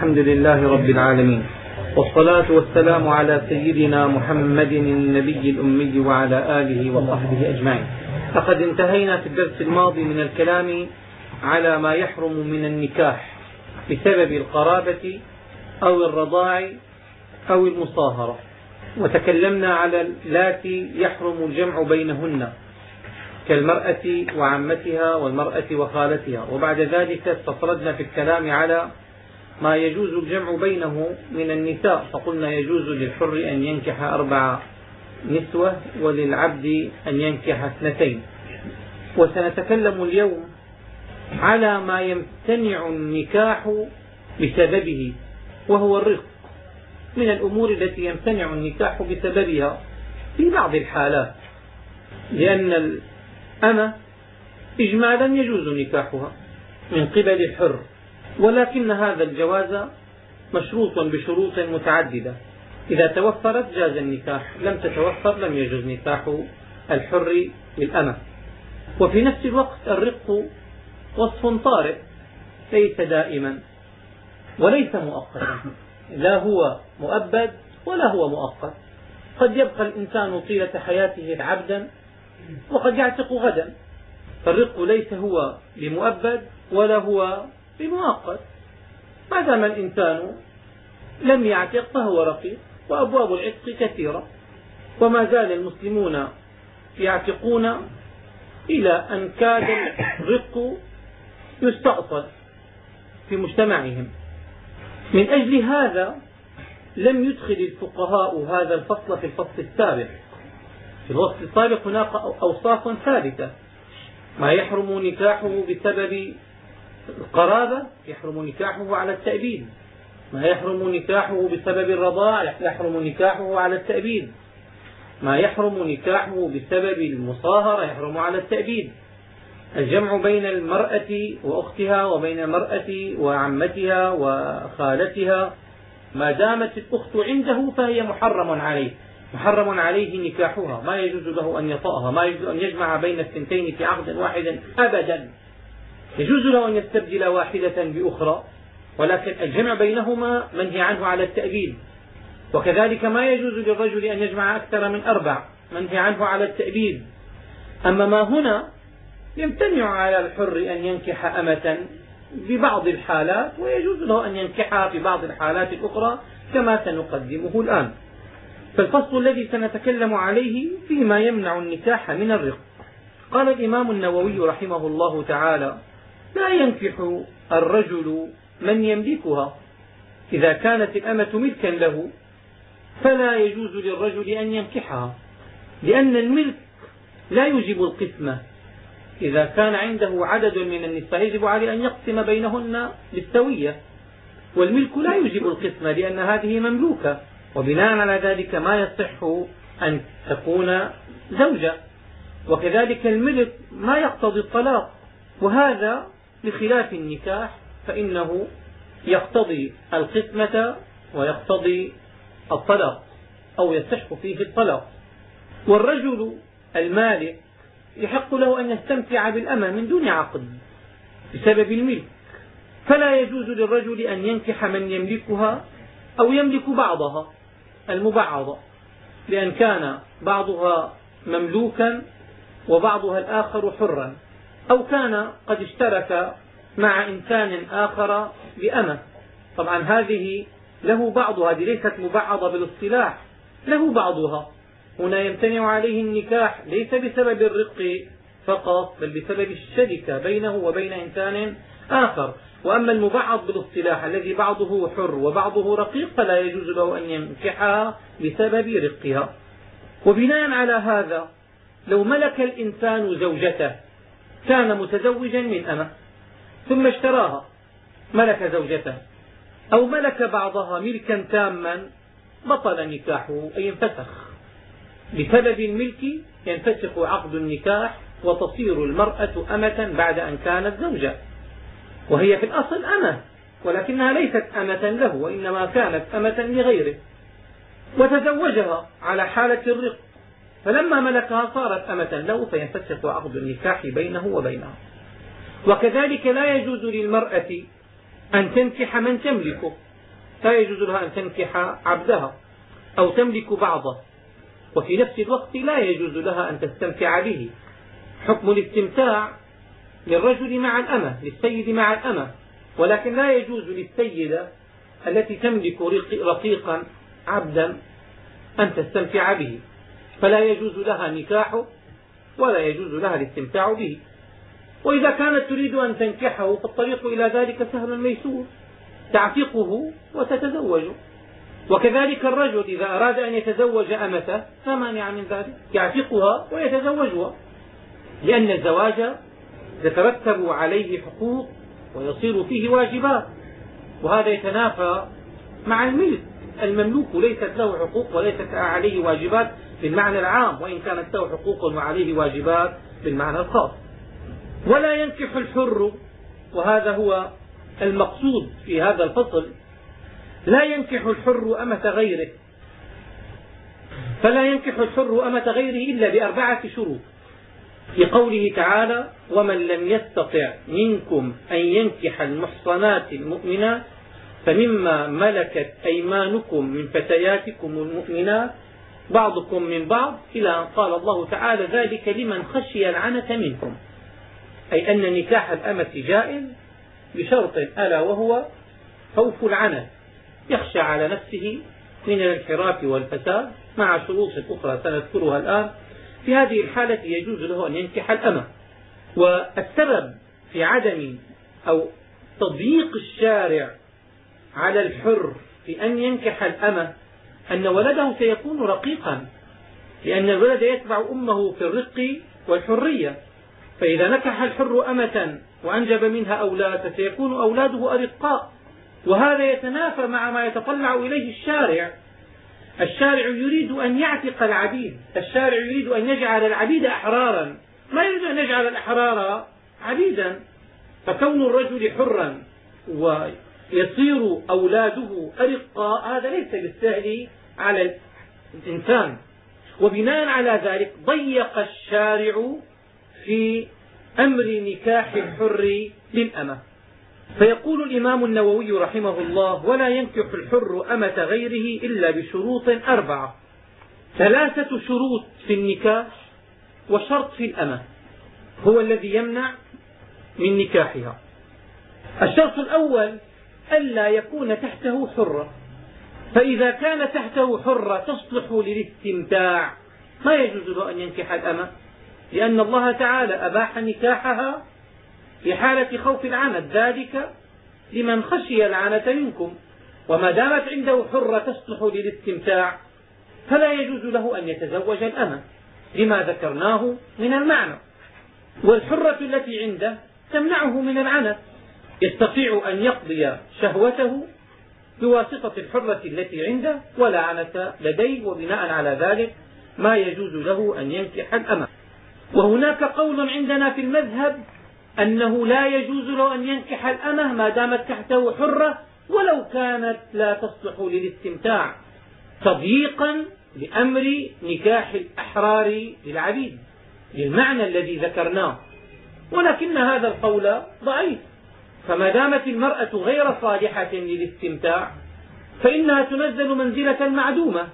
الحمد لله رب العالمين. والصلاة والسلام على سيدنا محمد النبي الأمي وعلى آله وصحبه أجمعين. لقد انتهينا في الدرس الماضي من الكلام على ما يحرم من النكاح بسبب القرابة أو الرضاع أو المصاهرة. وتكلمنا على اللاتي يحرم الجمع بينهن كالمرأة وعمتها والمرأة وخالتها. وبعد ذلك استطردنا في الكلام على ما يجوز الجمع بينه من النساء. فقلنا يجوز للحر أن ينكح أربع نسوة وللعبد أن ينكح اثنتين. وسنتكلم اليوم على ما يمتنع النكاح بسببه وهو الرق من الأمور التي يمتنع النكاح بسببها في بعض الحالات لأن الأمة إجمالا يجوز نكاحها من قبل الحر. ولكن هذا الجواز مشروط بشروط متعددة. إذا توفرت جاز النكاح لم تتوفر لم يجوز نكاح الحر بالأمة. وفي نفس الوقت الرق وصف طارئ ليس دائما وليس مؤقتا. لا هو مؤبد ولا هو مؤقت. قد يبقى الإنسان طيلة حياته عبدا وقد يعتق غدا. فالرق ليس هو بمؤبد ولا هو بمؤقت. ما دام الإنسان لم يعتق فهو رقيق وأبواب العتق كثيرة. وما زال المسلمون يعتقون إلى أن كاد الرق يستأصل في مجتمعهم. من أجل هذا لم يدخل الفقهاء هذا الفصل في الفصل السابق. في الفصل السابق هناك أوصاف ثابتة. ما يحرم نكاحه بسبب القرابة يحرم نكاحه على التأبيد. ما يحرم نكاحه بسبب الرضاع يحرم نكاحه على التأبيد. ما يحرم نكاحه بسبب المصاهرة يحرم على التأبيد. الجمع بين المرأة وأختها وبين المرأة وعمتها وخالتها. ما دامت الأخت عنده فهي محرم عليه. محرم عليه نكاحها. ما يجوز له أن يطأها. ما يجوز أن يجمع بين الثنتين في عقد واحد أبدا. يجوز له أن يستبدل واحدة بأخرى ولكن الجمع بينهما منهي عنه على التأبيد وكذلك ما يجوز للرجل أن يجمع أكثر من أربع منهي عنه على التأبيد أما ما هنا يمتنع على الحر أن ينكح أمة ببعض الحالات ويجوز له أن ينكحها في بعض الحالات الأخرى كما سنقدمه الآن. فالفصل الذي سنتكلم عليه فيما يمنع النكاح من الرق. قال الإمام النووي رحمه الله تعالى لا ينكح الرجل من يملكها. إذا كانت الأمة ملكا له فلا يجوز للرجل أن ينكحها لأن الملك لا يوجب القسمة. إذا كان عنده عدد من النساء يجب عليه أن يقسم بينهن بالسوية والملك لا يوجب القسمة لأن هذه مملوكة. وبناء على ذلك ما يصح أن تكون زوجة. وكذلك الملك ما يقتضي الطلاق. وهذا بخلاف النكاح فإنه يقتضي القسمة ويقتضي الطلاق أو يصح فيه الطلاق. والرجل المالك يحق له أن يستمتع بالأمة من دون عقد بسبب الملك. فلا يجوز للرجل أن ينكح من يملكها أو يملك بعضها المبعضة لأن كان بعضها مملوكا وبعضها الآخر حرا. أو كان قد اشترك مع إنسان آخر بأمة. طبعا هذه له بعضها هذه ليست مبعضة بالاصطلاح له بعضها. هنا يمتنع عليه النكاح ليس بسبب الرق فقط بل بسبب الشركة بينه وبين إنسان آخر. وأما المبعض بالاصطلاح الذي بعضه حر وبعضه رقيق فلا يجوز له أن ينكحها بسبب رقها وبناء على هذا لو ملك الإنسان زوجته كان متزوجا من أمة ثم اشتراها ملك زوجته أو ملك بعضها ملكا تاما بطل نكاحه أي انفسخ. بسبب الملك ينفسخ عقد النكاح وتصير المرأة أمة بعد أن كانت زوجة. وهي في الأصل أمة ولكنها ليست أمة له وإنما كانت أمة لغيره. وتزوجها على حالة الرق فلما ملكها صارت أمة له فينفسخ عقد النكاح بينه وبينها. وكذلك لا يجوز للمرأة أن تنكح من تملكه. لا يجوز لها أن تنكح عبدها أو تملك بعضه. وفي نفس الوقت لا يجوز لها أن تستمتع به. حكم الاستمتاع للرجل مع الأمة للسيد مع الأمة. ولكن لا يجوز للسيدة التي تملك رقيقا عبدا أن تستمتع به. فلا يجوز لها نكاحه ولا يجوز لها الاستمتاع به. وإذا كانت تريد أن تنكحه فالطريق إلى ذلك سهل ميسور. تعتقه وتتزوج. وكذلك الرجل إذا أراد أن يتزوج أمته لا مانع من ذلك؟ يعتقها ويتزوجها. لأن الزواج يترتب عليه حقوق ويصير فيه واجبات. وهذا يتنافى مع الملك. المملوك ليست له حقوق وليست عليه واجبات. بالمعنى العام وإن كانت له حقوق وعليه واجبات بالمعنى الخاص. ولا ينكح الحر وهذا هو المقصود في هذا الفصل. لا ينكح الحر أمة غيره. فلا ينكح الحر أمة غيره إلا بأربعة شروط. في قوله تعالى ومن لم يستطع منكم أن ينكح المحصنات المؤمنات فمما ملكت أيمانكم من فتياتكم المؤمنات بعضكم من بعض إلى أن قال الله تعالى ذلك لمن خشي العنة منكم. أي أن نكاح الأمة جائز بشرط ألا وهو خوف العنة يخشى على نفسه من الانحراف والفساد مع شروط أخرى سنذكرها الآن. في هذه الحالة يجوز له أن ينكح الأمة. والسبب في عدم أو تضييق الشارع على الحر في أن ينكح الأمة أن ولده سيكون رقيقا لأن الولد يتبع أمه في الرق والحرية. فإذا نكح الحر أمة وأنجب منها أولاد فسيكون أولاده أرقاء. وهذا يتنافى مع ما يتطلع إليه الشارع. الشارع يريد أن يعتق العبيد. الشارع يريد أن يجعل العبيد أحرارا. ما يريد أن يجعل الأحرار عبيدا. فكون الرجل حرا ويصير أولاده أرقاء هذا ليس بالسهل على الإنسان. وبناء على ذلك ضيق الشارع في أمر نكاح الحر للأمة. فيقول الإمام النووي رحمه الله ولا ينكح الحر أمة غيره إلا بشروط أربعة ثلاثة شروط في النكاح وشرط في الأمة هو الذي يمنع من نكاحها. الشرط الأول ألا يكون تحته حرة. فإذا كان تحته حرة تصلح للاستمتاع. ما يجوز له أن ينكح الأمة؟ لأن الله تعالى أباح نكاحها في حالة خوف العنت. ذلك لمن خشي العنة منكم. وما دامت عنده حرة تصلح للاستمتاع فلا يجوز له أن يتزوج الأمة. لما ذكرناه من المعنى. والحرة التي عنده تمنعه من العنت. يستطيع أن يقضي شهوته بواسطة الحرة التي عنده ولا عنة لديه وبناء على ذلك ما يجوز له أن ينكح الأمة. وهناك قول عندنا في المذهب أنه لا يجوز له أن ينكح الأمة ما دامت تحته حرة ولو كانت لا تصلح للاستمتاع تضييقا لأمر نكاح الأحرار للعبيد للمعنى الذي ذكرناه. ولكن هذا القول ضعيف. فما دامت المرأة غير صالحة للاستمتاع فإنها تنزل منزلة معدومة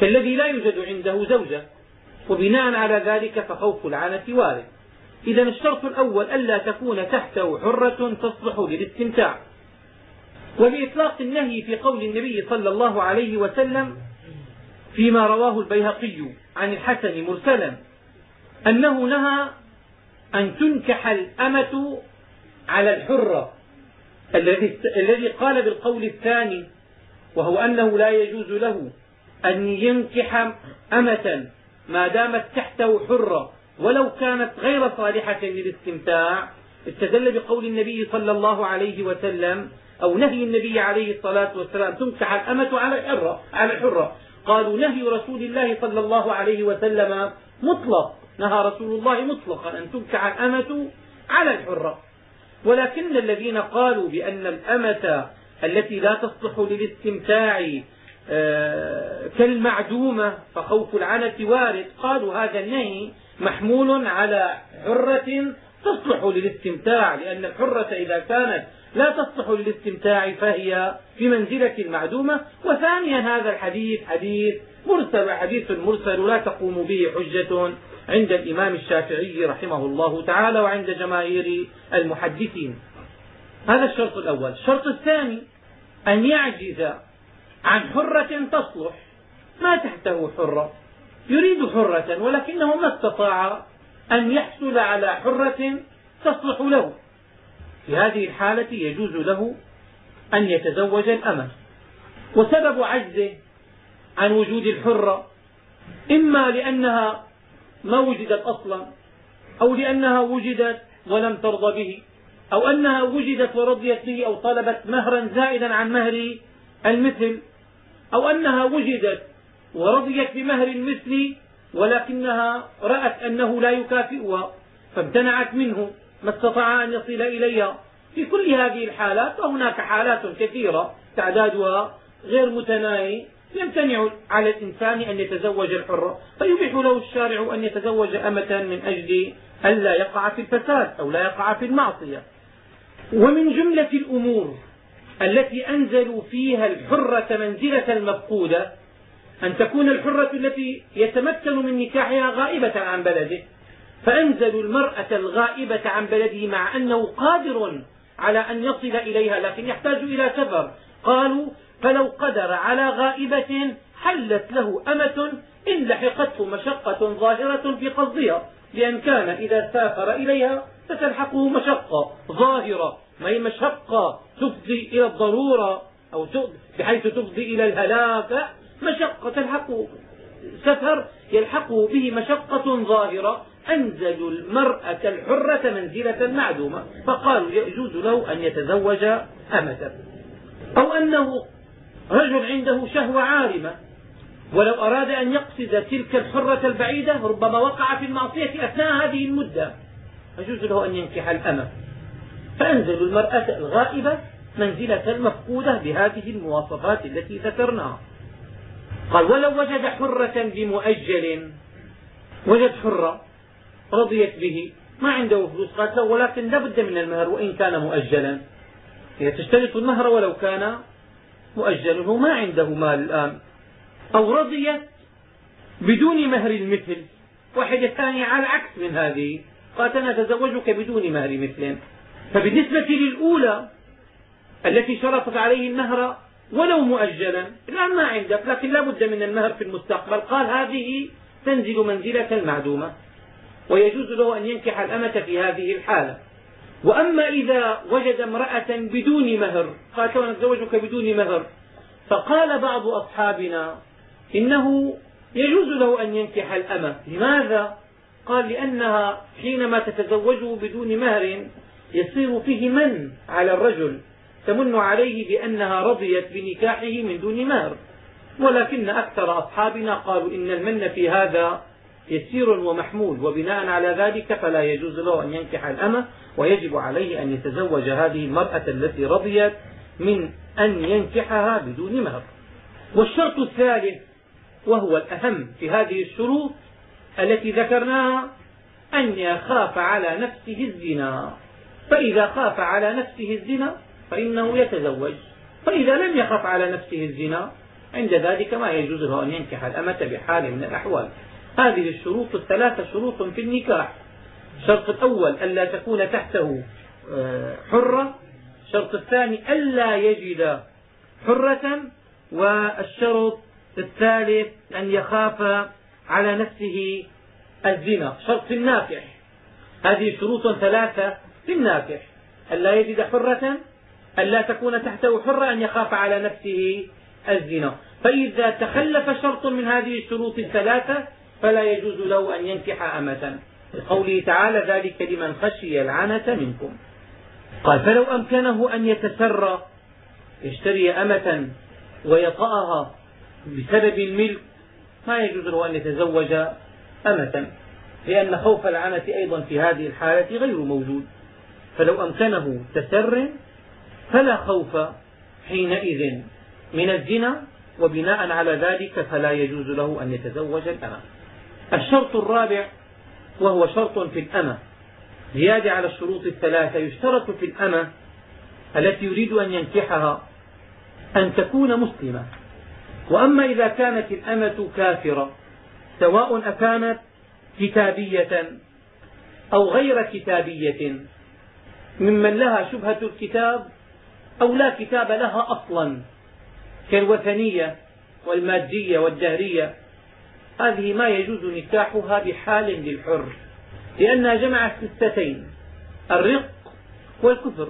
كالذي لا يوجد عنده زوجة وبناء على ذلك فخوف العنة وارد. إذا الشرط الأول ألا تكون تحته حرة تصلح للاستمتاع. ولإطلاق النهي في قول النبي صلى الله عليه وسلم فيما رواه البيهقي عن الحسن مرسلا أنه نهى أن تنكح الأمة على الحرة الذي الذي قال بالقول الثاني وهو أنه لا يجوز له أن ينكح أمة ما دامت تحته حرة ولو كانت غير صالحة للاستمتاع استدل بقول النبي صلى الله عليه وسلم أو نهي النبي عليه الصلاة والسلام تنكح الأمة على الحرة على الحرة. قالوا نهي رسول الله صلى الله عليه وسلم مطلق نهى رسول الله مطلقا أن تنكح الأمة على الحرة. ولكن الذين قالوا بأن الأمة التي لا تصلح للاستمتاع آه، كالمعدومة فخوف العنة وارد قالوا هذا النهي محمول على حرة تصلح للاستمتاع لأن الحرة إذا كانت لا تصلح للاستمتاع فهي في منزلة المعدومة. وثانيا هذا الحديث حديث مرسل حديث مرسل لا تقوم به حجة. عند الإمام الشافعي رحمه الله تعالى وعند جماهير المحدثين. هذا الشرط الأول. الشرط الثاني أن يعجز عن حرة تصلح. ما تحته حرة. يريد حرة ولكنه ما استطاع أن يحصل على حرة تصلح له. في هذه الحالة يجوز له أن يتزوج الأمة. وسبب عجزه عن وجود الحرة إما لأنها ما وجدت أصلا أو لأنها وجدت ولم ترضى به أو أنها وجدت ورضيت به أو طلبت مهرا زائدا عن مهر المثل أو أنها وجدت ورضيت بمهر المثل ولكنها رأت أنه لا يكافئها فامتنعت منه ما استطاع أن يصل إليها. في كل هذه الحالات وهناك حالات كثيرة تعدادها غير متناهي. يمتنع على الإنسان أن يتزوج الحرة فيبيح له الشارع أن يتزوج أمة من أجل ألا يقع في الفساد أو لا يقع في المعصية. ومن جملة الأمور التي أنزلوا فيها الحرة منزلة المفقودة أن تكون الحرة التي يتمكن من نكاحها غائبة عن بلده فأنزلوا المرأة الغائبة عن بلده مع أنه قادر على أن يصل إليها لكن يحتاج إلى سفر. قالوا فلو قدر على غائبة حلت له أمة إن لحقته مشقة ظاهرة في قصدها لأن كان إذا سافر إليها ستلحقه مشقة ظاهرة ما هي مشقة تفضي إلى الضرورة أو بحيث تفضي إلى الهلاك مشقة تلحقه سفر يلحقه به مشقة ظاهرة أنزلوا المرأة الحرة منزلة معدومة فقالوا يجوز له أن يتزوج أمة. أو أنه رجل عنده شهوة عارمة ولو أراد أن يقصد تلك الحرة البعيدة ربما وقع في المعصية أثناء هذه المدة. يجوز له أن ينكح الأمة. فأنزلوا المرأة الغائبة منزلة المفقودة بهذه المواصفات التي ذكرناها. قال ولو وجد حرة بمؤجل وجد حرة رضيت به ما عنده فلوس قالت له ولكن لا بد من المهر وإن كان مؤجلا. هي تشترط المهر ولو كان مؤجلا هو ما عنده مال الآن. أو رضيت بدون مهر المثل. واحدة ثانية على العكس من هذه. قالت أنا أتزوجك بدون مهر مثل. فبالنسبة للأولى التي شرطت عليه المهر ولو مؤجلا الآن ما عندك لكن لا بد من المهر في المستقبل. قال هذه تنزل منزلة المعدومة. ويجوز له أن ينكح الأمة في هذه الحالة. وأما إذا وجد امرأة بدون مهر قال أنا أتزوجك بدون مهر فقال بعض أصحابنا إنه يجوز له أن ينكح الأمة. لماذا؟ قال لأنها حينما تتزوجه بدون مهر يصير فيه من على الرجل؟ تمن عليه بأنها رضيت بنكاحه من دون مهر. ولكن أكثر أصحابنا قالوا إن المن في هذا يسير ومحمول وبناء على ذلك فلا يجوز له أن ينكح الأمة. ويجب عليه أن يتزوج هذه المرأة التي رضيت من أن ينكحها بدون مهر. والشرط الثالث وهو الأهم في هذه الشروط التي ذكرناها أن يخاف على نفسه الزنا. فإذا خاف على نفسه الزنا فإنه يتزوج. فإذا لم يخف على نفسه الزنا عند ذلك ما يجوز له أن ينكح الأمة بحال من الأحوال. هذه الشروط الثلاثة شروط في النكاح. الشرط الأول ألا تكون تحته آه، حرة. الشرط الثاني ألا يجد حرة. والشرط الثالث أن يخاف على نفسه الزنا. شرط الناكح هذه شروط ثلاثة في الناكح ألا يجد حرة ألا تكون تحته حرة أن يخاف على نفسه الزنا. فإذا تخلف شرط من هذه الشروط الثلاثة فلا يجوز له أن ينكح أمة. لقوله تعالى ذلك لمن خشي العنة منكم. قال فلو أمكنه أن يتسرى يشتري أمة ويطأها بسبب الملك ما يجوز له أن يتزوج أمة لأن خوف العنة أيضا في هذه الحالة غير موجود. فلو أمكنه تسر فلا خوف حينئذ من الزنا وبناء على ذلك فلا يجوز له أن يتزوج الأمة. الشرط الرابع وهو شرط في الأمة. زيادة على الشروط الثلاثة يشترط في الأمة التي يريد أن ينكحها أن تكون مسلمة. وأما إذا كانت الأمة كافرة سواء أكانت كتابية أو غير كتابية ممن لها شبهة الكتاب أو لا كتاب لها أصلا كالوثنية والمادية والدهرية هذه ما يجوز نكاحها بحال للحر لأنها جمعت ستتين الرق والكفر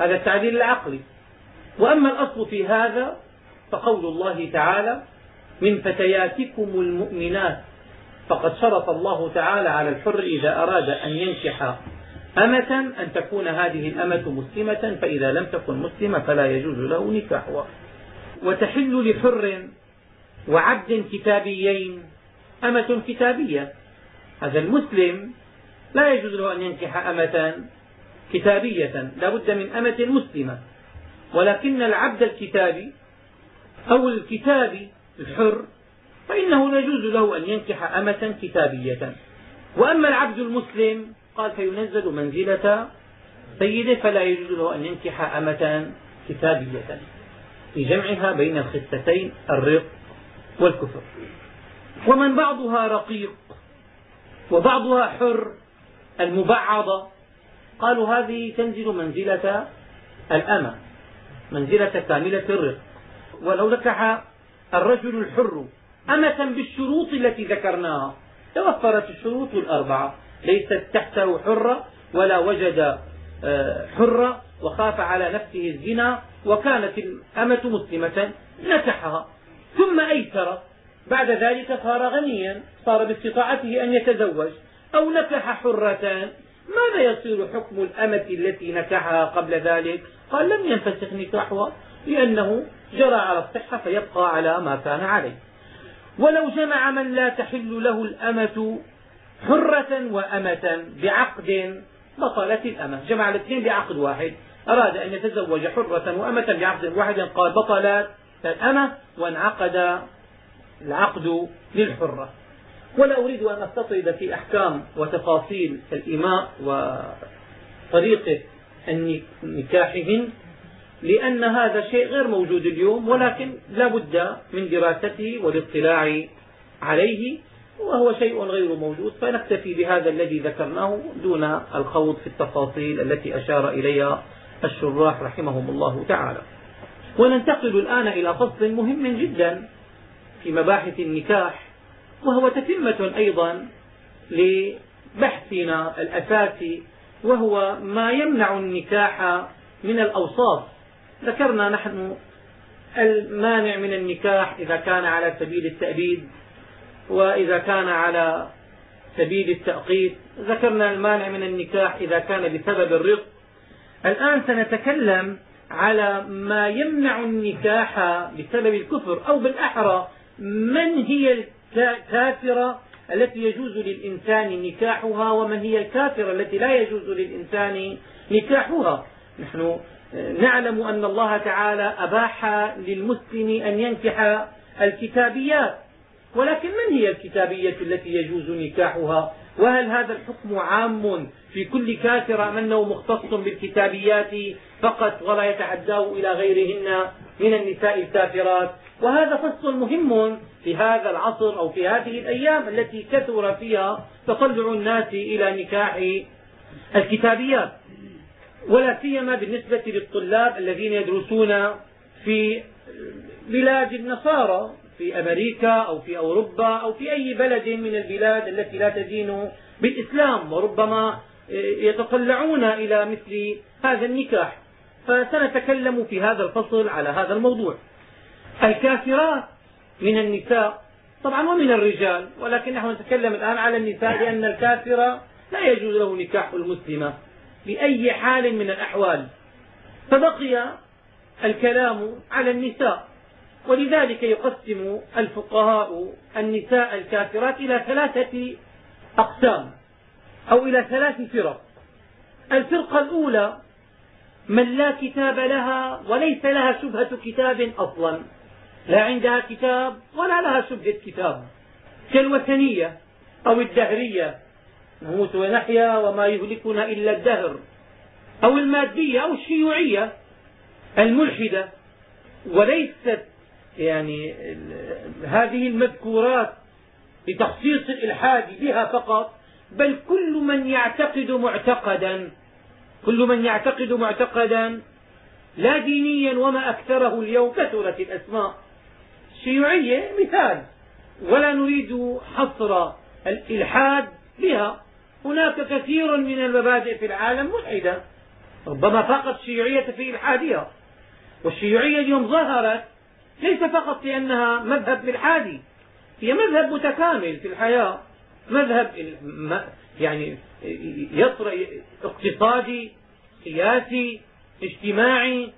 هذا التعديل العقلي وأما الأصل في هذا فقول الله تعالى من فتياتكم المؤمنات فقد شرط الله تعالى على الحر إذا أراد أن ينكح أمة أن تكون هذه الأمة مسلمة فإذا لم تكن مسلمة فلا يجوز له نكاحها. وتحل لحر وعبد كتابيين. أمة كتابية. هذا المسلم لا يجوز له أن ينكح أمة كتابية. لا بد من أمة مسلمة. ولكن العبد الكتابي أو الكتابي الحر فإنه يجوز له أن ينكح أمة كتابية. وأما العبد المسلم قال فينزل منزلة سيدة فلا يجوز له أن ينكح أمة كتابية. جمعها بين الخستين الرق والكفر. ومن بعضها رقيق وبعضها حر المبعضة قالوا هذه تنزل منزلة الأمة منزلة كاملة الرق ولو نكح الرجل الحر أمة بالشروط التي ذكرناها توفرت الشروط الأربعة. ليست تحته حرة ولا وجد آه، حرة وخاف على نفسه الزنا. وكانت الأمة مسلمة نكحها. ثم أيسر. بعد ذلك صار غنيا صار باستطاعته أن يتزوج. أو نكح حرة ماذا يصير حكم الأمة التي نكحها قبل ذلك؟ قال لم ينفسخ نكاحها لأنه جرى على الصحة فيبقى على ما كان عليه. ولو جمع من لا تحل له الأمة حرة وأمة بعقد بطلت الأمة. جمع الاثنين بعقد واحد. أراد أن يتزوج حرة وأمة بعقد واحد قال بطلت. الأمة وانعقد العقد للحرة. ولا أريد أن أستطرد في أحكام وتفاصيل الإماء وطريقة نكاحهن لأن هذا شيء غير موجود اليوم ولكن لا بد من دراسته والاطلاع عليه وهو شيء غير موجود. فنكتفي بهذا الذي ذكرناه دون الخوض في التفاصيل التي أشار إليها الشراح رحمهم الله تعالى. وننتقل الآن إلى فصل مهم جدا في مباحث النكاح وهو تتمة أيضا لبحثنا الأساسي وهو ما يمنع النكاح من الأوصاف. ذكرنا نحن المانع من النكاح إذا كان على سبيل التأبيد وإذا كان على سبيل التأقيت. ذكرنا المانع من النكاح إذا كان بسبب الرق الآن سنتكلم على ما يمنع النكاح بسبب الكفر أو بالأحرى من هي الكافرة التي يجوز للإنسان نكاحها ومن هي الكافرة التي لا يجوز للإنسان نكاحها؟ نحن نعلم أن الله تعالى أباح للمسلم أن ينكح الكتابيات. ولكن من هي الكتابية التي يجوز نكاحها؟ وهل هذا الحكم عام في كل كافر أم أنه مختص بالكتابيات فقط ولا يتعداه إلى غيرهن من النساء الكافرات. وهذا فصل مهم في هذا العصر أو في هذه الأيام التي كثر فيها تطلع الناس إلى نكاح الكتابيات. ولا سيما بالنسبة للطلاب الذين يدرسون في بلاد النصارى في أمريكا أو في أوروبا أو في أي بلد من البلاد التي لا تدين بالإسلام وربما يتطلعون إلى مثل هذا النكاح. فسنتكلم في هذا الفصل على هذا الموضوع. الكافرات من النساء طبعا ومن الرجال ولكن نحن نتكلم الآن على النساء لأن الكافر لا يجوز له نكاح المسلمة بأي حال من الأحوال. فبقي الكلام على النساء ولذلك يقسم الفقهاء النساء الكافرات إلى ثلاثة أقسام أو إلى ثلاث فرق. الفرقة الأولى من لا كتاب لها وليس لها شبهة كتاب أصلا لا عندها كتاب ولا لها شبهة كتاب. كالوثنية أو الدهرية. نموت ونحيا وما يهلكنا إلا الدهر. أو المادية أو الشيوعية الملحدة. وليست يعني هذه المذكورات لتخصيص الإلحاد بها فقط بل كل من يعتقد معتقدا. كل من يعتقد معتقدا لا دينيا وما أكثره اليوم كثرت الأسماء. الشيوعية مثال. ولا نريد حصر الإلحاد بها. هناك كثير من المبادئ في العالم ملحدة. ربما فاقت الشيوعية في إلحادها. والشيوعية اليوم ظهرت ليس فقط لأنها مذهب إلحادي هي مذهب متكامل في الحياة. مذهب يعني اقتصادي سياسي اجتماعي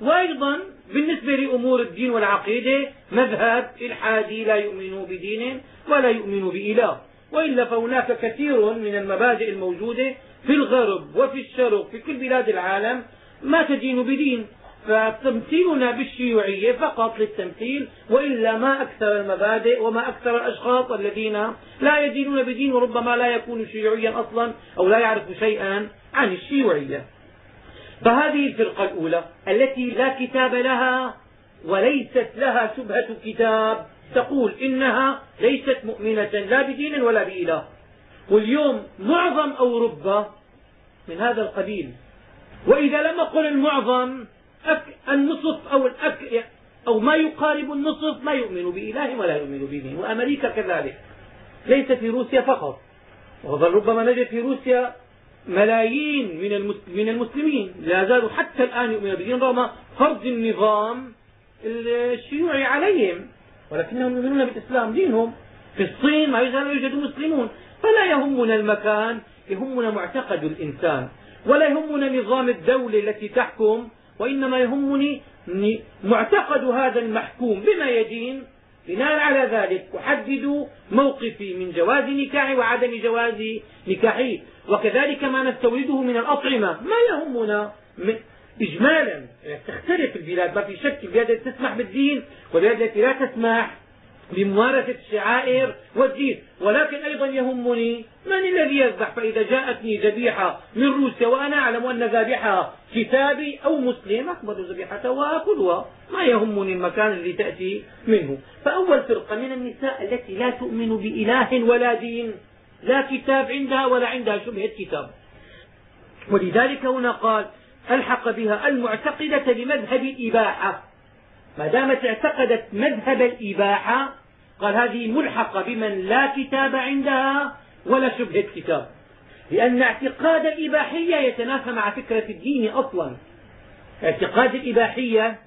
وأيضا بالنسبة لأمور الدين والعقيدة مذهب الحادي لا يؤمن بدين ولا يؤمن بإله وإلا فهناك كثير من المبادئ الموجودة في الغرب وفي الشرق في كل بلاد العالم ما تدين بدين. فتمثيلنا بالشيوعية فقط للتمثيل وإلا ما أكثر المبادئ وما أكثر الأشخاص الذين لا يدينون بدين وربما لا يكون شيوعيا أصلا أو لا يعرف شيئا عن الشيوعية. فهذه الفرقة الأولى التي لا كتاب لها وليست لها شبهة كتاب تقول إنها ليست مؤمنة لا بدين ولا بإله. واليوم معظم أوروبا من هذا القبيل. وإذا لم أقل المعظم النصف أو الأك أو ما يقارب النصف ما يؤمن بإله ولا يؤمن بدين وأمريكا كذلك. ليس في روسيا فقط. ربما نجد في روسيا ملايين من من المسلمين. لا زالوا حتى الآن يؤمنون بدين رغم فرض النظام الشيوعي عليهم. ولكنهم يؤمنون بالإسلام دينهم. في الصين ما يزال يوجد مسلمون. فلا يهمنا المكان يهمنا معتقد الإنسان. ولا يهمنا نظام الدولة التي تحكم وإنما يهمني معتقد هذا المحكوم بما يدين بناء على ذلك أحدد موقفي من جواز نكاحي وعدم جواز نكاحي. وكذلك ما نستورده من الأطعمة. ما يهمنا من إجمالا. تختلف البلاد. ما في شك البلاد التي تسمح بالدين والبلاد التي لا تسمح. بممارسة الشعائر والدين ولكن أيضا يهمني من الذي يذبح؟ فإذا جاءتني ذبيحة من روسيا وأنا أعلم أن ذابحها كتابي أو مسلم أقبل ذبيحته وآكلها. ما يهمني المكان الذي تأتي منه. فأول فرقة من النساء التي لا تؤمن بإله ولا دين لا كتاب عندها ولا عندها شبهة كتاب. ولذلك هنا قال ألحق بها المعتقدة بمذهب الإباحة ما دامت اعتقدت مذهب الإباحة قال هذه ملحقة بمن لا كتاب عندها ولا شبهة كتاب. لأن اعتقاد الإباحية يتنافى مع فكرة الدين أصلا. اعتقاد الإباحية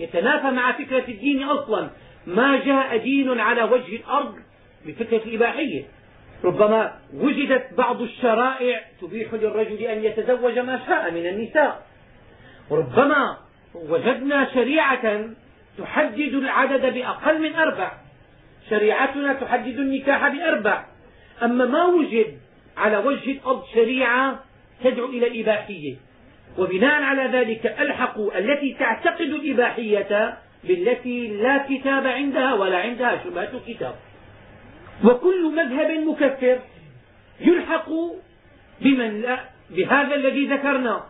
يتنافى مع فكرة الدين أصلا. ما جاء دين على وجه الأرض بفكرة الإباحية. ربما وجدت بعض الشرائع تبيح للرجل أن يتزوج ما شاء من النساء. وربما وجدنا شريعة تحدد العدد بأقل من أربع. شريعتنا تحدد النكاح بأربع. أما ما وجد على وجه الأرض شريعة تدعو إلى الإباحية وبناء على ذلك ألحقوا التي تعتقد الإباحية بالتي لا كتاب عندها ولا عندها شبهة كتاب وكل مذهب مكفر يلحق بمن لا بهذا الذي ذكرنا.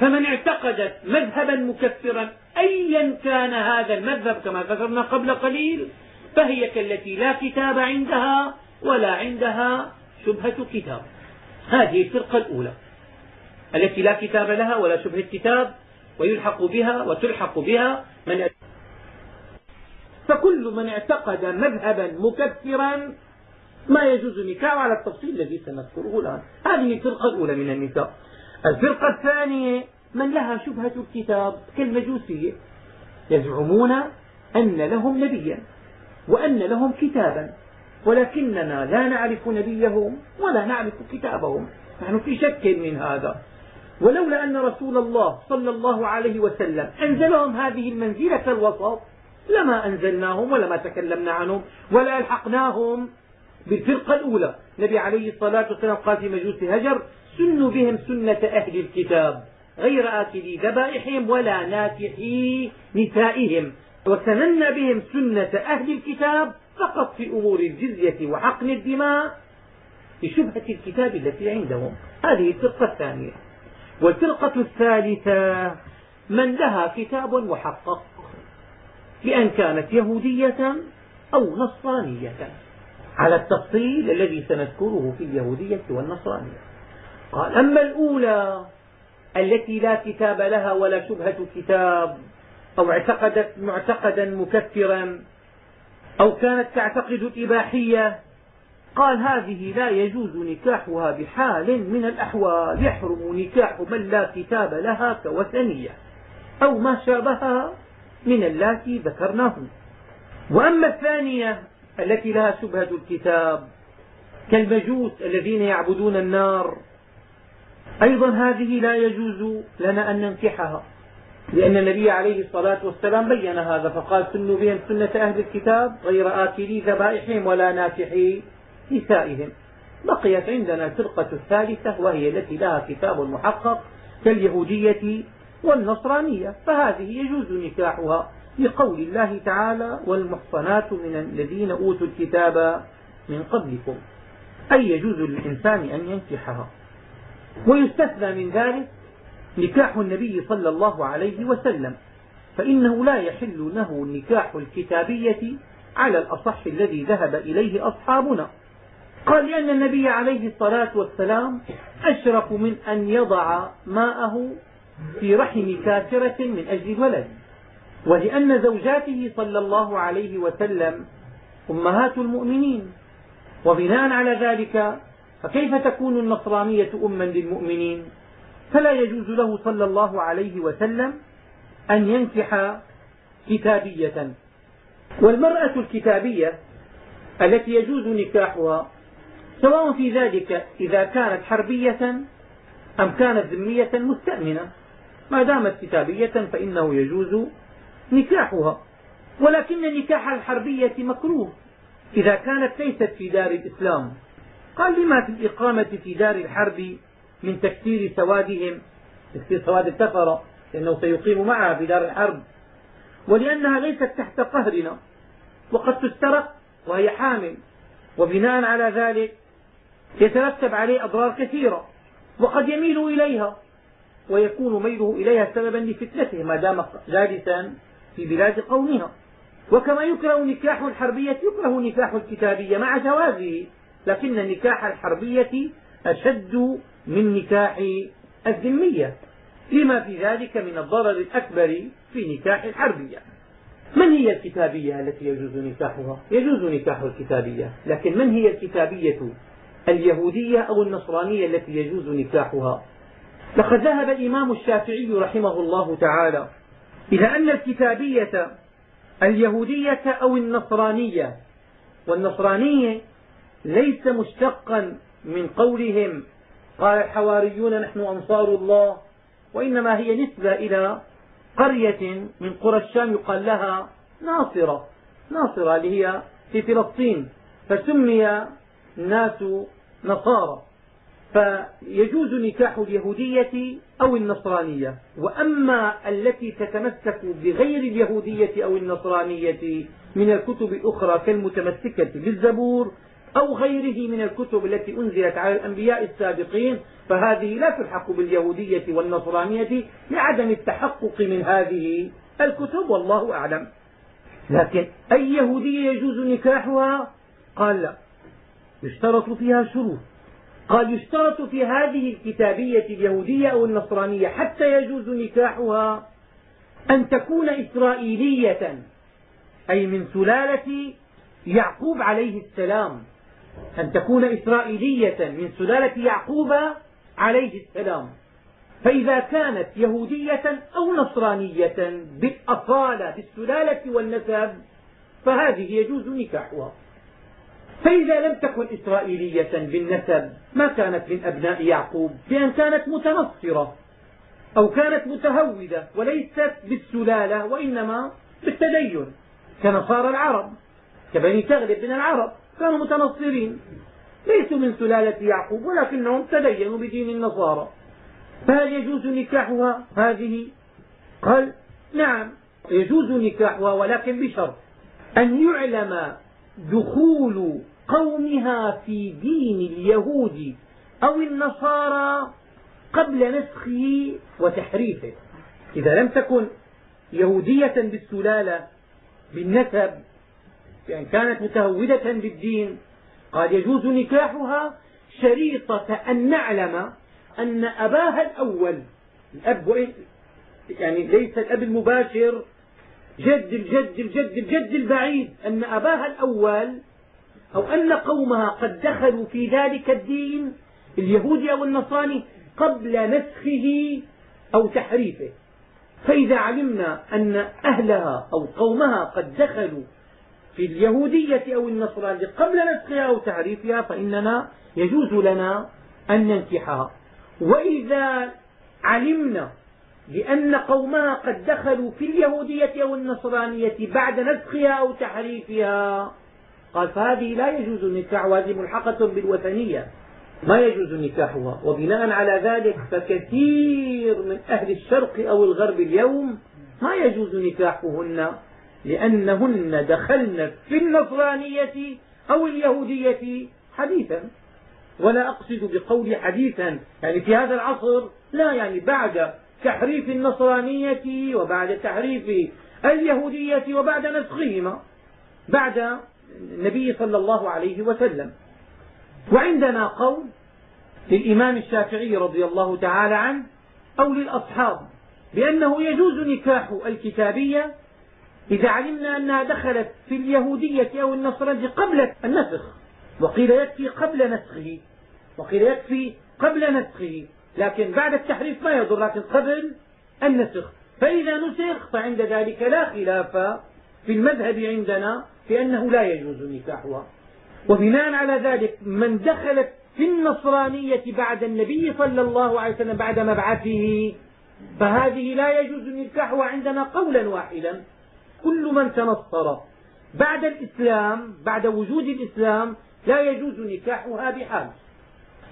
فمن اعتقدت مذهبا مكفرا أيا كان هذا المذهب كما ذكرنا قبل قليل فهي كالتي لا كتاب عندها ولا عندها شبهة كتاب. هذه الفرقة الأولى. التي لا كتاب لها ولا شبهة كتاب ويلحق بها وتلحق بها من فكل من اعتقد مذهبا مكفرا ما يجوز النكاح على التفصيل الذي سنذكره الآن. هذه الفرقة الأولى من النساء. الفرقة الثانية من لها شبهة الكتاب كالمجوسية يزعمون أن لهم نبيا. وأن لهم كتابا. ولكننا لا نعرف نبيهم ولا نعرف كتابهم. نحن في شك من هذا. ولولا أن رسول الله صلى الله عليه وسلم أنزلهم هذه المنزلة الوسط لما أنزلناهم ولما تكلمنا عنهم ولا ألحقناهم بالفرقة الأولى. النبي عليه الصلاة والسلام قال في مجوس هجر سنوا بهم سنة أهل الكتاب غير آكلي ذبائحهم ولا ناكحي نسائهم. وسننا بهم سنة أهل الكتاب فقط في أمور الجزية وحقن الدماء بشبهة الكتاب التي عندهم. هذه الفرقة الثانية. والفرقة الثالثة من لها كتاب محقق بأن كانت يهودية أو نصرانية. على التفصيل الذي سنذكره في اليهودية والنصرانية. قال أما الأولى التي لا كتاب لها ولا شبهة كتاب أو اعتقدت معتقدا مكفرا أو كانت تعتقد الإباحية قال هذه لا يجوز نكاحها بحال من الأحوال. يحرم نكاح من لا كتاب لها كوثنية أو ما شابهها من اللاتي ذكرناه. وأما الثانية التي لها شبهة الكتاب كالمجوس الذين يعبدون النار أيضا هذه لا يجوز لنا أن ننكحها. لأن النبي عليه الصلاة والسلام بين هذا فقال سنوا بهم سنة أهل الكتاب غير آكلي ذبائحهم ولا ناكحي نسائهم. بقيت عندنا الفرقة الثالثة وهي التي لها كتاب محقق كاليهودية والنصرانية فهذه يجوز نكاحها لقول الله تعالى والمحصنات من الذين أوتوا الكتاب من قبلكم أي يجوز للإنسان أن ينكحها. ويستثنى من ذلك نكاح النبي صلى الله عليه وسلم. فإنه لا يحل له نكاح الكتابية على الأصح الذي ذهب إليه أصحابنا. قال لأن النبي عليه الصلاة والسلام أشرف من أن يضع ماءه في رحم كافرة من أجل الولد. ولأن زوجاته صلى الله عليه وسلم أمهات المؤمنين. وبناء على ذلك فكيف تكون النصرانية أما للمؤمنين؟ فلا يجوز له صلى الله عليه وسلم أن ينكح كتابية. والمرأة الكتابية التي يجوز نكاحها سواء في ذلك إذا كانت حربية أم كانت ذمية مستأمنة. ما دامت كتابية فإنه يجوز نكاحها. ولكن نكاح الحربية مكروه إذا كانت ليست في دار الإسلام. قال لما في الإقامة في دار الحرب؟ من تكثير سوادهم تكثير سواد الكفرة لأنه سيقيم معها في دار الحرب. ولأنها ليست تحت قهرنا وقد تسترق وهي حامل. وبناء على ذلك يترتب عليه أضرار كثيرة وقد يميل إليها ويكون ميله إليها سببا لفتنته ما دام جالسا في بلاد قومها. وكما يكره نكاح الحربية يكره نكاح الكتابية مع جوازه لكن نكاح الحربية أشد من نكاح الذمية. لما في ذلك من الضرر الأكبر في نكاح الحربية. من هي الكتابية التي يجوز نكاحها؟ يجوز نكاح الكتابية. لكن من هي الكتابية؟ اليهودية أو النصرانية التي يجوز نكاحها؟ لقد ذهب الإمام الشافعي رحمه الله تعالى إلى أن الكتابية اليهودية أو النصرانية والنصرانية ليس مشتقا من قولهم قال الحواريون نحن أنصار الله وإنما هي نسبة إلى قرية من قرى الشام يقال لها ناصرة. ناصرة اللي هي في فلسطين فسمي الناس نصارى. فيجوز نكاح اليهودية أو النصرانية. وأما التي تتمسك بغير اليهودية أو النصرانية من الكتب الأخرى كالمتمسكة بالزبور أو غيره من الكتب التي أنزلت على الأنبياء السابقين فهذه لا تلحق باليهودية والنصرانية لعدم التحقق من هذه الكتب والله أعلم. لكن أي يهودية يجوز نكاحها؟ قال لا. يشترط فيها شروط قال يشترط في هذه الكتابية اليهودية أو النصرانية حتى يجوز نكاحها أن تكون إسرائيلية أي من سلالة يعقوب عليه السلام. أن تكون إسرائيلية من سلالة يعقوب عليه السلام. فإذا كانت يهودية أو نصرانية بالأصالة بالسلالة والنسب فهذه يجوز نكاحها. فإذا لم تكن إسرائيلية بالنسب ما كانت من أبناء يعقوب بأن كانت متنصرة أو كانت متهودة وليست بالسلالة وإنما بالتدين كنصارى العرب كبني تغلب من العرب. كانوا متنصرين. ليسوا من سلالة يعقوب ولكنهم تدينوا بدين النصارى. فهل يجوز نكاحها؟ هذه قال نعم يجوز نكاحها ولكن بشرط. أن يعلم دخول قومها في دين اليهود أو النصارى قبل نسخه وتحريفه. إذا لم تكن يهودية بالسلالة بالنسب بأن كانت متهودة بالدين. قال يجوز نكاحها شريطة أن نعلم أن أباها الأول الأب يعني ليس الأب المباشر جد الجد الجد الجد البعيد أن أباها الأول أو أن قومها قد دخلوا في ذلك الدين اليهودي أو النصراني قبل نسخه أو تحريفه. فإذا علمنا أن أهلها أو قومها قد دخلوا في اليهودية أو النصرانية. قبل نسخها أو تعريفها فإننا يجوز لنا أن ننكحها. وإذا علمنا بأن قومها قد دخلوا في اليهودية أو النصرانية بعد نسخها أو تحريفها قال فهذه لا يجوز النكاح وهذه ملحقة بالوثنية. ما يجوز نكاحها. وبناء على ذلك فكثير من أهل الشرق أو الغرب اليوم ما يجوز نكاحهن. لأنهن دخلن في النصرانية أو اليهودية حديثا. ولا أقصد بقولي حديثا يعني في هذا العصر لا يعني بعد تحريف النصرانية وبعد تحريف اليهودية وبعد نسخهما بعد النبي صلى الله عليه وسلم. وعندنا قول للإمام الشافعي رضي الله تعالى عنه أو للأصحاب بأنه يجوز نكاح الكتابية إذا علمنا أنها دخلت في اليهودية أو النصرانية قبل النسخ وقيل يكفي قبل نسخه وقيل يكفي قبل نسخه لكن بعد التحريف ما يضر لكن قبل النسخ. فإذا نسخ فعند ذلك لا خلاف في المذهب عندنا في أنه لا يجوز نكاحها. وبناء على ذلك من دخلت في النصرانية بعد النبي صلى الله عليه وسلم بعد مبعثه فهذه لا يجوز نكاحها عندنا قولا واحدا. كل من تنصر. بعد الإسلام بعد وجود الإسلام لا يجوز نكاحها بحال.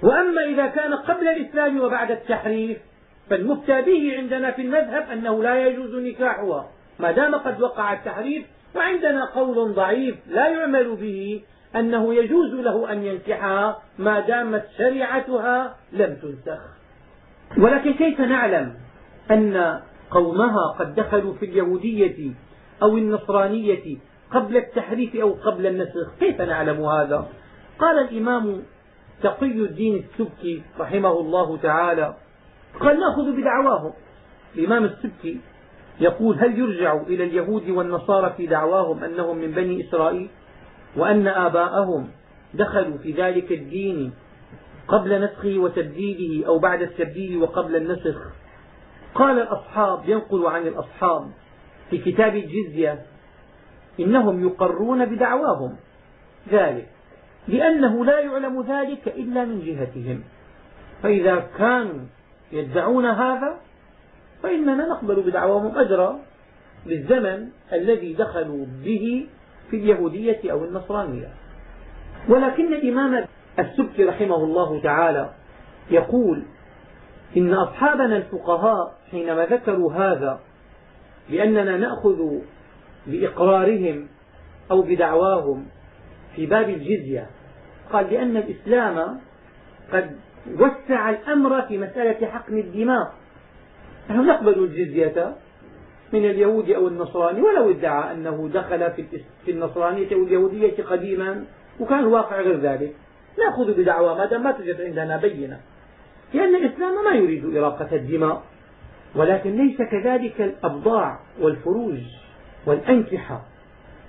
وأما إذا كان قبل الإسلام وبعد التحريف فالمفتى به عندنا في المذهب أنه لا يجوز نكاحها. ما دام قد وقع التحريف وعندنا قول ضعيف لا يعمل به أنه يجوز له أن ينكحها ما دامت شريعتها لم تنسخ. ولكن كيف نعلم أن قومها قد دخلوا في اليهودية أو النصرانية قبل التحريف أو قبل النسخ. كيف نعلم هذا؟ قال الإمام تقي الدين السبكي رحمه الله تعالى قال نأخذ بدعواهم. الإمام السبكي يقول هل يرجع إلى اليهود والنصارى في دعواهم أنهم من بني إسرائيل؟ وأن آباءهم دخلوا في ذلك الدين قبل نسخه وتبديله أو بعد التبديل وقبل النسخ. قال الأصحاب ينقل عن الأصحاب في كتاب الجزية إنهم يقرون بدعواهم ذلك لأنه لا يعلم ذلك إلا من جهتهم. فإذا كانوا يدعون هذا فإننا نقبل بدعواهم أجرا للزمن الذي دخلوا به في اليهودية أو النصرانية. ولكن الإمام السبكي رحمه الله تعالى يقول إن أصحابنا الفقهاء حينما ذكروا هذا بأننا نأخذ بإقرارهم أو بدعواهم في باب الجزية. قال لأن الإسلام قد وسع الأمر في مسألة حقن الدماء نحن نقبل الجزية من اليهود أو النصراني ولو ادعى أنه دخل في النصرانية أو اليهودية قديما وكان الواقع غير ذلك. نأخذ بدعوى ما دام ما توجد عندنا بينة. لأن الإسلام ما يريد إراقة الدماء ولكن ليس كذلك الأبضاع والفروج والأنكحة.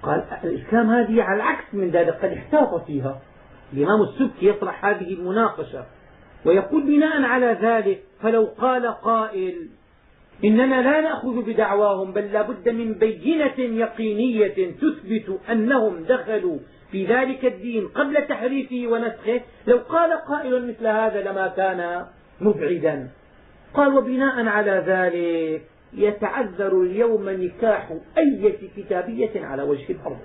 قال الإسلام هذه على العكس من ذلك قد احتاط فيها. الإمام السبكي يطرح هذه المناقشة ويقول بناء على ذلك فلو قال قائل إننا لا نأخذ بدعواهم بل لا بد من بينة يقينية تثبت أنهم دخلوا في ذلك الدين قبل تحريفه ونسخه. لو قال قائل مثل هذا لما كان مبعدا. قال وبناء على ذلك يتعذر اليوم نكاح أية كتابية على وجه الأرض.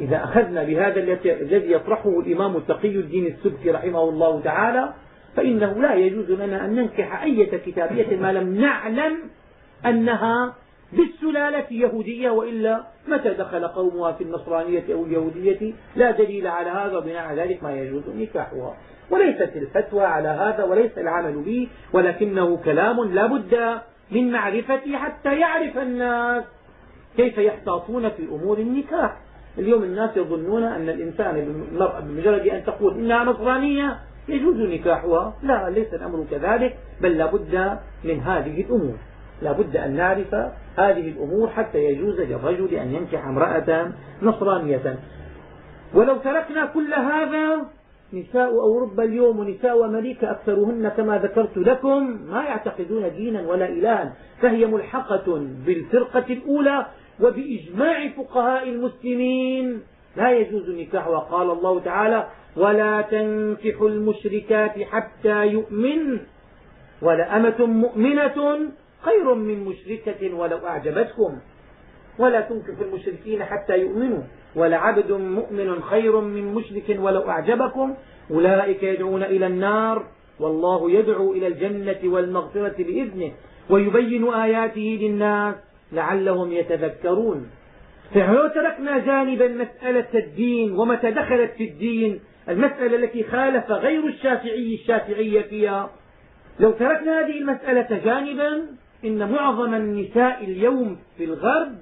إذا أخذنا بهذا الذي يطرحه الإمام تقي الدين السبكي رحمه الله تعالى فإنه لا يجوز لنا أن ننكح أية كتابية ما لم نعلم أنها بالسلالة يهودية وإلا متى دخل قومها في النصرانية أو اليهودية؟ لا دليل على هذا وبناء على ذلك ما يجوز نكاحها. وليست الفتوى على هذا وليس العمل به ولكنه كلام لا بد من معرفته حتى يعرف الناس كيف يحتاطون في أمور النكاح. اليوم الناس يظنون أن الإنسان بمجرد أن تقول إنها نصرانية يجوز نكاحها. لا ليس الأمر كذلك بل لا بد من هذه الأمور. لا بد أن نعرف هذه الأمور حتى يجوز للرجل أن ينكح امرأة نصرانية. ولو تركنا كل هذا نساء أوروبا اليوم ونساء أمريكا أكثرهن كما ذكرت لكم ما يعتقدون دينا ولا إلها فهي ملحقة بالفرقة الأولى وبإجماع فقهاء المسلمين. لا يجوز نكاح وقال الله تعالى ولا تنكحوا المشركات حتى يؤمن. ولأمة مؤمنة خير من مشركة ولو أعجبتكم. ولا تنكحوا المشركين حتى يؤمنوا. ولعبد مؤمن خير من مشرك ولو أعجبكم. أولئك يدعون إلى النار. والله يدعو إلى الجنة والمغفرة بإذنه ويبين آياته للناس لعلهم يتذكرون. فلو تركنا جانبا مسألة الدين ومتى دخلت في الدين. المسألة التي خالف غير الشافعي الشافعية فيها. لو تركنا هذه المسألة جانبا إن معظم النساء اليوم في الغرب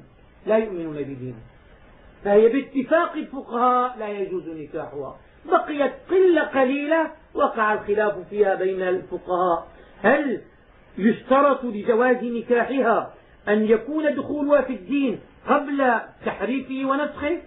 لا يؤمنون بدين فهي باتفاق الفقهاء لا يجوز نكاحها. بقيت قلة قليلة وقع الخلاف فيها بين الفقهاء. هل يشترط لجواز نكاحها أن يكون دخولها في الدين قبل تحريفه ونسخه؟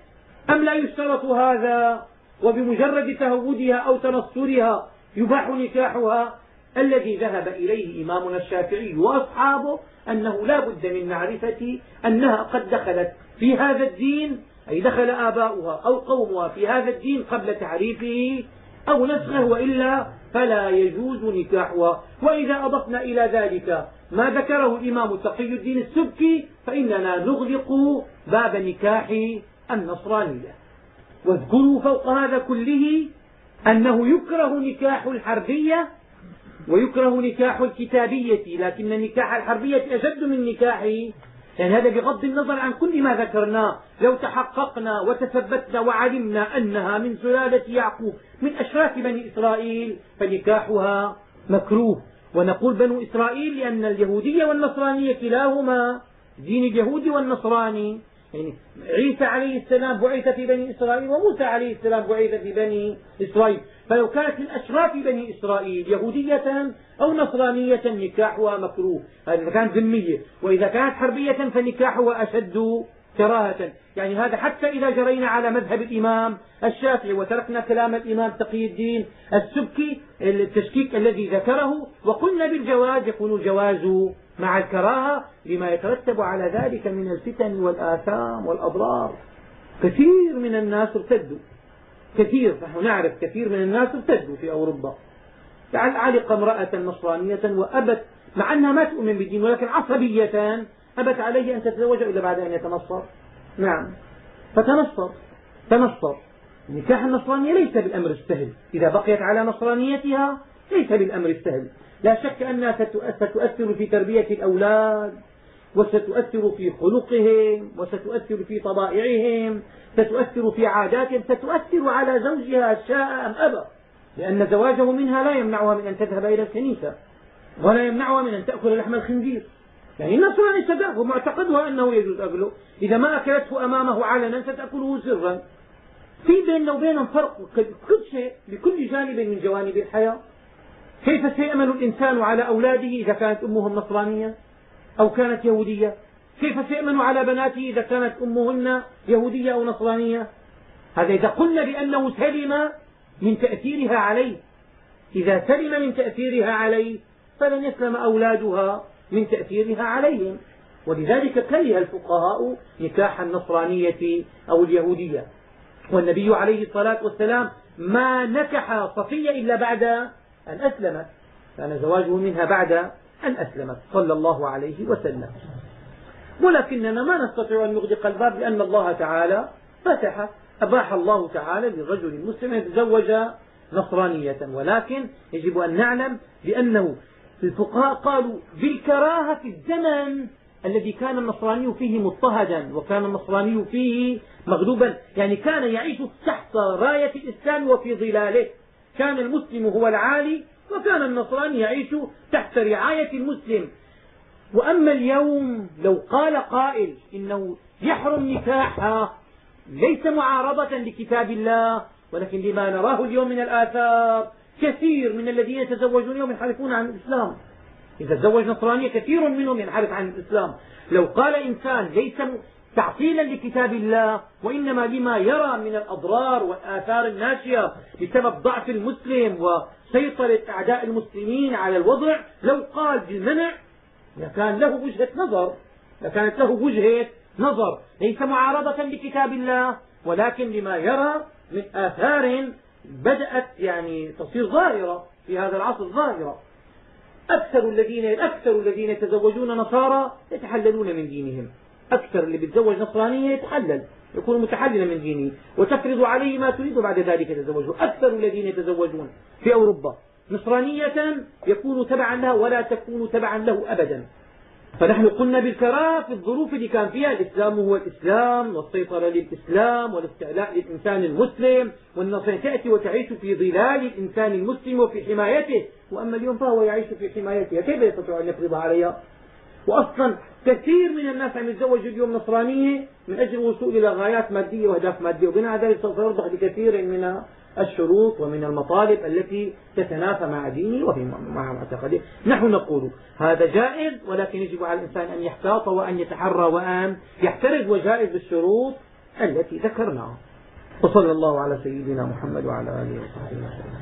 أم لا يشترط هذا؟ وبمجرد تهودها أو تنصرها يباح نكاحها؟ الذي ذهب إليه إمامنا الشافعي وأصحابه أنه لا بد من معرفة أنها قد دخلت في هذا الدين أي دخل آباؤها أو قومها في هذا الدين قبل تعريفه أو نسخه وإلا فلا يجوز نكاحها وإذا أضفنا إلى ذلك ما ذكره الإمام تقي الدين السبكي فإننا نغلق باب نكاح النصرانية واذكروا فوق هذا كله أنه يكره نكاح الحربية ويكره نكاح الكتابية لكن نكاح الحربية أشد من نكاح يعني هذا بغض النظر عن كل ما ذكرناه لو تحققنا وتثبتنا وعلمنا أنها من سلالة يعقوب من أشراف بني إسرائيل فنكاحها مكروه. ونقول بنو إسرائيل لأن اليهودية والنصرانية كلاهما دين اليهود والنصراني. يعني عيسى عليه السلام بعث في بني إسرائيل وموسى عليه السلام بعث في بني إسرائيل. فلو كانت من أشراف بني إسرائيل يهودية أو نصرانية نكاحها مكروه هذا إذا كانت ذمية وإذا كانت حربية فنكاحها أشد كراهة. يعني هذا حتى إذا جرينا على مذهب الإمام الشافعي وتركنا كلام الإمام تقي الدين السبكي التشكيك الذي ذكره وقلنا بالجواز يكون الجواز مع الكراهة لما يترتب على ذلك من الفتن والآثام والأضرار. كثير من الناس ارتدوا. كثير نحن نعرف كثير من الناس ارتدوا في أوروبا. علق امرأة نصرانية وأبت مع أنها ما تؤمن بالدين ولكن عصبية أبت عليه أن تتزوج إلا بعد أن يتنصر؟ نعم. فتنصر. تنصر. نكاح النصرانية ليس بالأمر السهل. إذا بقيت على نصرانيتها ليس بالأمر السهل. لا شك أنها ستؤثر في تربية الأولاد وستؤثر في خلقهم وستؤثر في طبائعهم ستؤثر في عاداتهم ستؤثر على زوجها شاء أم أبى. لأن زواجه منها لا يمنعها من أن تذهب إلى الكنيسة ولا يمنعها من أن تأكل لحم الخنزير. يعني النصراني ستأكل معتقدها أنه يجوز أكله. إذا ما أكلته أمامه علنا ستأكله سرا. في بيننا وبينهم فرق كل شيء بكل جانب من جوانب الحياة. كيف سيأمن الإنسان على أولاده إذا كانت أمهم نصرانية أو كانت يهودية؟ كيف سيأمن على بناته إذا كانت أمهن يهودية أو نصرانية؟ هذا إذا قلنا بأنه سلم من تأثيرها عليه. إذا سلم من تأثيرها عليه فلن يسلم أولادها من تأثيرها عليهم. ولذلك كره الفقهاء نكاح النصرانية أو اليهودية. والنبي عليه الصلاة والسلام ما نكح صفية إلا بعد أن أسلمت. كان زواجه منها بعد أن أسلمت. صلى الله عليه وسلم. ولكننا ما نستطيع أن نغلق الباب لأن الله تعالى فتح أباح الله تعالى للرجل المسلم أن يتزوج نصرانية. ولكن يجب أن نعلم بأنه الفقهاء قالوا بالكراهة في الزمن الذي كان النصراني فيه مضطهدا وكان النصراني فيه مغلوبا. يعني كان يعيش تحت راية الإسلام وفي ظلاله. كان المسلم هو العالي وكان النصراني يعيش تحت رعاية المسلم. وأما اليوم لو قال قائل إنه يحرم نكاحها ليس معارضة لكتاب الله ولكن لما نراه اليوم من الآثار كثير من الذين يتزوجون اليوم ينحرفون عن الإسلام. إذا تزوج نصرانية كثير منهم ينحرف عن الإسلام. لو قال إنسان ليس تعطيلا لكتاب الله وإنما لما يرى من الأضرار والآثار الناشئة بسبب ضعف المسلم وسيطرة أعداء المسلمين على الوضع لو قال بالمنع لكان له وجهة نظر لكانت له وجهة نظر ليس معارضة لكتاب الله ولكن لما يرى من آثار بدأت يعني تصير ظاهرة في هذا العصر ظاهرة. أكثر الذين أكثر الذين يتزوجون نصارى يتحللون من دينهم. أكثر اللي بيتزوج نصرانية يتحلل يكون متحللا من دينه وتفرض عليه ما تريد بعد ذلك يتزوجه. أكثر الذين يتزوجون في أوروبا نصرانية يكون تبعا لها ولا تكون تبعا له أبدا. فنحن قلنا بالكراهه في الظروف اللي كان فيها الإسلام هو الإسلام والسيطرة للإسلام والاستعلاء للإنسان المسلم والنصر تأتي وتعيش في ظلال الإنسان المسلم وفي حمايته. وأما اليوم فهو يعيش في حمايتها كيف يستطيع أن يفرض عليها؟ وأصلا كثير من الناس عم يتزوجوا اليوم نصرانية من أجل الوصول إلى غايات مادية وأهداف مادية. وبناء ذلك سوف يرضح بكثير من الشروط ومن المطالب التي تتنافى مع دينه وفي مع معتقده. نحن نقول هذا جائز ولكن يجب على الإنسان أن يحتاط وأن يتحرى وأن يحترز وجائز بالشروط التي ذكرناها. وصلى الله على سيدنا محمد وعلى آله وصحبه وسلم.